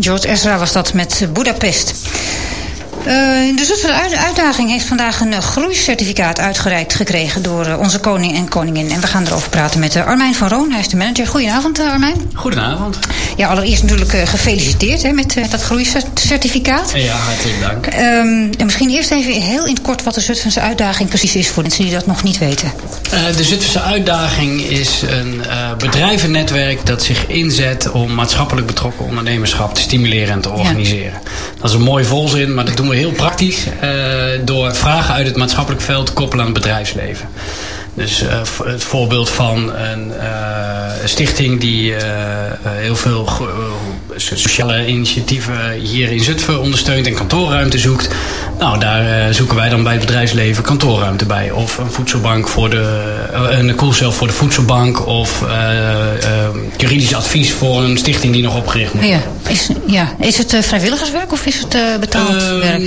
George Ezra was dat met Budapest. Uh, de Zutphen uitdaging heeft vandaag een groeicertificaat uitgereikt gekregen door uh, onze koning en koningin. En we gaan erover praten met uh, Armijn van Roon. Hij is de manager. Goedenavond, Armijn. Goedenavond. Ja, allereerst natuurlijk gefeliciteerd hè, met, dat groeicertificaat. Ja, hartelijk dank. Um, en misschien eerst even heel in het kort wat de Zutphense uitdaging precies is voor mensen die dat nog niet weten. de Zutphense uitdaging is een bedrijvennetwerk dat zich inzet om maatschappelijk betrokken ondernemerschap te stimuleren en te organiseren. Ja. Dat is een mooie volzin, maar dat doen we heel praktisch uh, door vragen uit het maatschappelijk veld te koppelen aan het bedrijfsleven. Dus uh, het voorbeeld van een uh, stichting die heel veel sociale initiatieven hier in Zutphen ondersteunt en kantoorruimte zoekt. Nou, daar zoeken wij dan bij het bedrijfsleven kantoorruimte bij. Of een voedselbank voor de, een koelcel voor de voedselbank. Of juridisch advies voor een stichting die nog opgericht moet worden. Ja, is, ja. is het vrijwilligerswerk of is het betaald werk?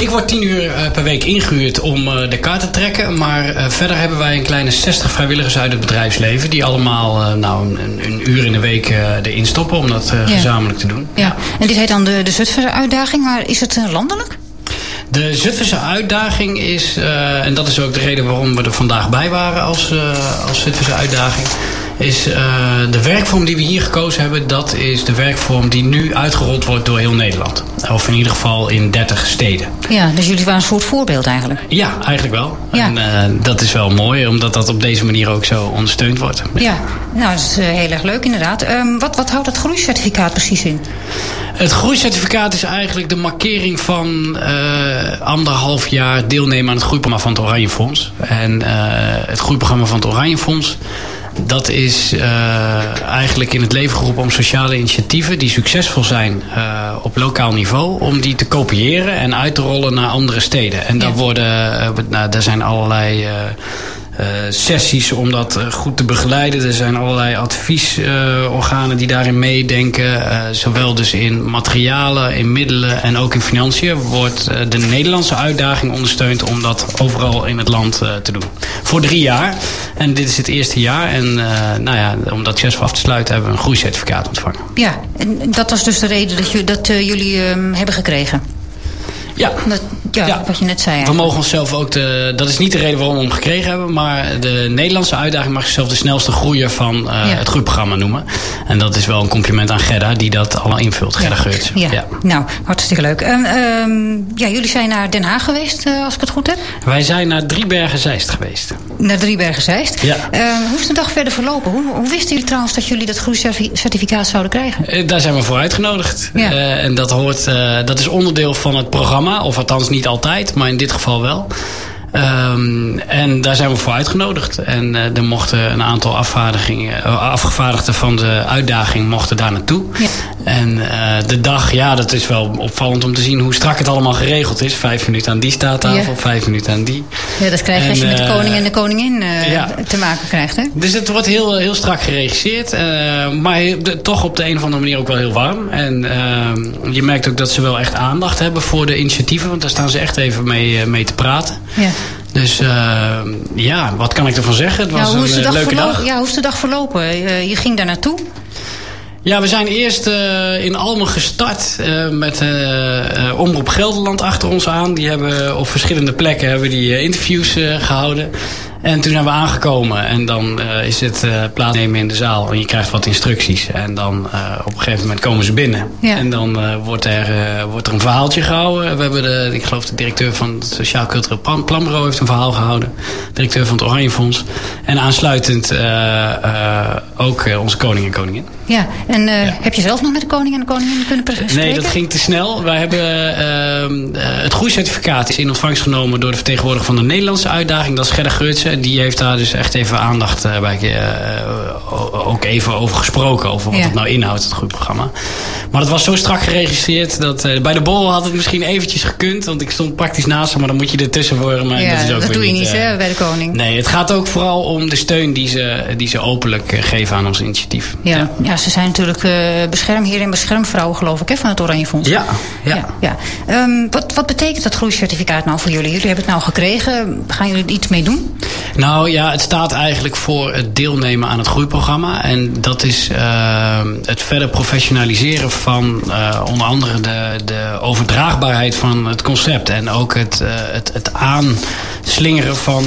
Ik word tien uur per week ingehuurd om de kaart te trekken. Maar verder hebben wij een kleine 60 vrijwilligers uit het bedrijfsleven. Die allemaal nou, een, een, uur in de week erin stoppen om dat ja. gezamenlijk te doen. Ja. En dit heet dan de, de Zutphense uitdaging. Maar is het landelijk? De Zutphense uitdaging is, en dat is ook de reden waarom we er vandaag bij waren als, als Zutphense uitdaging is uh, de werkvorm die we hier gekozen hebben, dat is de werkvorm die nu uitgerold wordt door heel Nederland. Of in ieder geval in 30 steden. Ja, dus jullie waren een soort voorbeeld eigenlijk? Ja, eigenlijk wel. Ja. En uh, dat is wel mooi, omdat dat op deze manier ook zo ondersteund wordt. Ja, nou dat is uh, heel erg leuk inderdaad. Um, wat, wat houdt dat groeicertificaat precies in? Het groeicertificaat is eigenlijk de markering van uh, anderhalf jaar deelnemen aan het groeiprogramma van het Oranje Fonds. En het groeiprogramma van het Oranje Fonds dat is uh, eigenlijk in het leven geroepen om sociale initiatieven die succesvol zijn uh, op lokaal niveau, om die te kopiëren en uit te rollen naar andere steden. En daar, worden, uh, nou, daar zijn allerlei sessies om dat uh, goed te begeleiden. Er zijn allerlei adviesorganen die daarin meedenken. zowel dus in materialen, in middelen en ook in financiën wordt de Nederlandse uitdaging ondersteund om dat overal in het land te doen. Voor drie jaar. En dit is het eerste jaar. En nou ja, om dat succesvol af te sluiten hebben we een groeicertificaat ontvangen. Ja, en dat was dus de reden dat, je, dat jullie hebben gekregen? Ja. Dat, ja, ja, wat je net zei. We mogen onszelf ook de. Dat is niet de reden waarom we hem gekregen hebben. Maar de Nederlandse uitdaging mag zichzelf de snelste groeier van uh, ja. het groeiprogramma noemen. En dat is wel een compliment aan Gerda, die dat allemaal invult. Gerda Geurts. Ja. ja. nou, hartstikke leuk. Um, um, ja, jullie zijn naar Den Haag geweest, uh, als ik het goed heb? Wij zijn naar Driebergen-Zeist geweest. Naar Driebergen-Zeist? Ja. Uh, hoe is de dag verder verlopen? Hoe, hoe, wisten jullie trouwens dat jullie dat groeicertificaat zouden krijgen? daar zijn we voor uitgenodigd. Ja. en dat, hoort, dat is onderdeel van het programma. Of althans niet altijd, maar in dit geval wel. Um, en daar zijn we voor uitgenodigd. En uh, er mochten een aantal afgevaardigden van de uitdaging mochten daar naartoe. Ja. En uh, de dag, ja, dat is wel opvallend om te zien hoe strak het allemaal geregeld is. Vijf minuten aan die staattafel, ja. vijf minuten aan die. Ja, dat krijg je en, als je met de koning en de koningin uh, ja. te maken krijgt, hè? Dus het wordt heel, heel strak geregisseerd. maar de, toch op de een of andere manier ook wel heel warm. En ehm, je merkt ook dat ze wel echt aandacht hebben voor de initiatieven. Want daar staan ze echt even mee, mee te praten. Ja. Dus uh, ja, wat kan ik ervan zeggen? Het was ja, hoe is de een dag leuke dag. Ja, hoe is de dag verlopen? Uh, je ging daar naartoe? Ja, we zijn eerst uh, in Almen gestart uh, met uh, Omroep Gelderland achter ons aan. Die hebben op verschillende plekken hebben die interviews gehouden. En toen zijn we aangekomen en dan uh, is het uh, plaatsnemen in de zaal en je krijgt wat instructies. En dan uh, op een gegeven moment komen ze binnen. Ja. En dan wordt, er, wordt er een verhaaltje gehouden. We hebben de, ik geloof de directeur van het Sociaal Cultureel Plan, Planbureau heeft een verhaal gehouden. Directeur van het Oranje Fonds. En aansluitend ook onze koning en koningin. Ja, en ja. heb je zelf nog met de koning en de koningin kunnen spreken? Nee, dat ging te snel. Wij hebben ehm, het groeicertificaat is in ontvangst genomen door de vertegenwoordiger van de Nederlandse uitdaging. Dat is Gerda Geurtsen die heeft daar dus echt even aandacht uh, bij, uh, ook even over gesproken. Over wat Ja. het nou inhoudt, het goede programma. Maar dat was zo strak geregistreerd dat uh, bij de borrel had het misschien eventjes gekund. Want ik stond praktisch naast hem, maar dan moet je ertussen worden. Maar ja, dat is ook weer doe je niet. hè, bij de koning. Nee, het gaat ook vooral om de steun die ze, die ze openlijk geven aan ons initiatief. Ja, ja. ja ze zijn natuurlijk beschermheer en beschermvrouwen, geloof ik, hè, van het Oranje Fonds. Ja, ja. ja, ja. Um, wat, wat betekent dat groeicertificaat nou voor jullie? Jullie hebben het nou gekregen. Gaan jullie er iets mee doen? Nou ja, het staat eigenlijk voor het deelnemen aan het groeiprogramma. En dat is uh, het verder professionaliseren van uh, onder andere de, de overdraagbaarheid van het concept. En ook het, uh, het, het aanslingeren van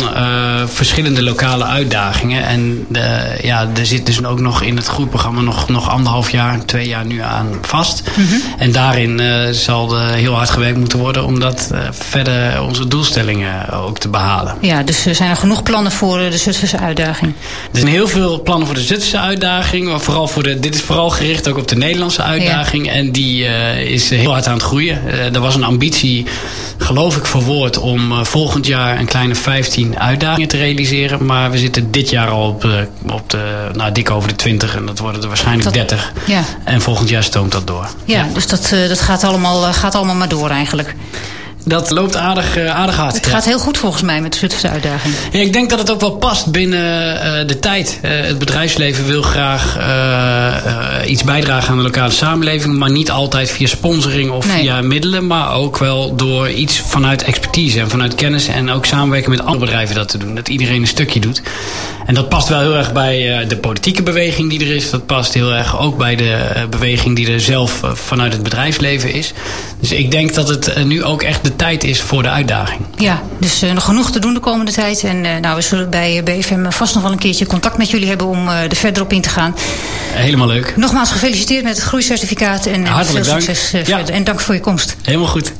verschillende lokale uitdagingen. En de, ja, er zit dus ook nog in het groeiprogramma nog, nog anderhalf jaar, twee jaar nu aan vast. Mm -hmm. En daarin zal heel hard gewerkt moeten worden om dat verder onze doelstellingen ook te behalen. Ja, dus er zijn er genoeg plannen voor de Zutphense uitdaging? Er zijn heel veel plannen voor de Zutphense uitdaging. Maar vooral voor de, dit is vooral gericht ook op de Nederlandse uitdaging. Ja. En die uh, is heel hard aan het groeien. Uh, er was een ambitie, geloof ik, verwoord om uh, volgend jaar een kleine 15 uitdagingen te realiseren. Maar we zitten dit jaar al op, op de, nou, dik over de 20. En dat worden er waarschijnlijk dat, 30. Ja. En volgend jaar stoomt dat door. Ja, ja. dus dat, dat gaat, allemaal, gaat allemaal maar door eigenlijk. Dat loopt aardig, uh, aardig hard. Het gaat heel goed volgens mij met de Zutphense uitdaging. Ja, ik denk dat het ook wel past binnen uh, de tijd. Uh, het bedrijfsleven wil graag iets bijdragen aan de lokale samenleving. Maar niet altijd via sponsoring of nee. via middelen. Maar ook wel door iets vanuit expertise en vanuit kennis. En ook samenwerken met andere bedrijven dat te doen. Dat iedereen een stukje doet. En dat past wel heel erg bij de politieke beweging die er is. Dat past heel erg ook bij de beweging die er zelf vanuit het bedrijfsleven is. Dus ik denk dat het nu ook echt de tijd is voor de uitdaging. Ja, dus uh, nog genoeg te doen de komende tijd. En uh, nou, we zullen bij BFM vast nog wel een keertje contact met jullie hebben om er verder op in te gaan. Helemaal leuk. Nogmaals gefeliciteerd met het groeicertificaat en Hartelijk veel dank. succes ja. verder. En dank voor je komst. Helemaal goed.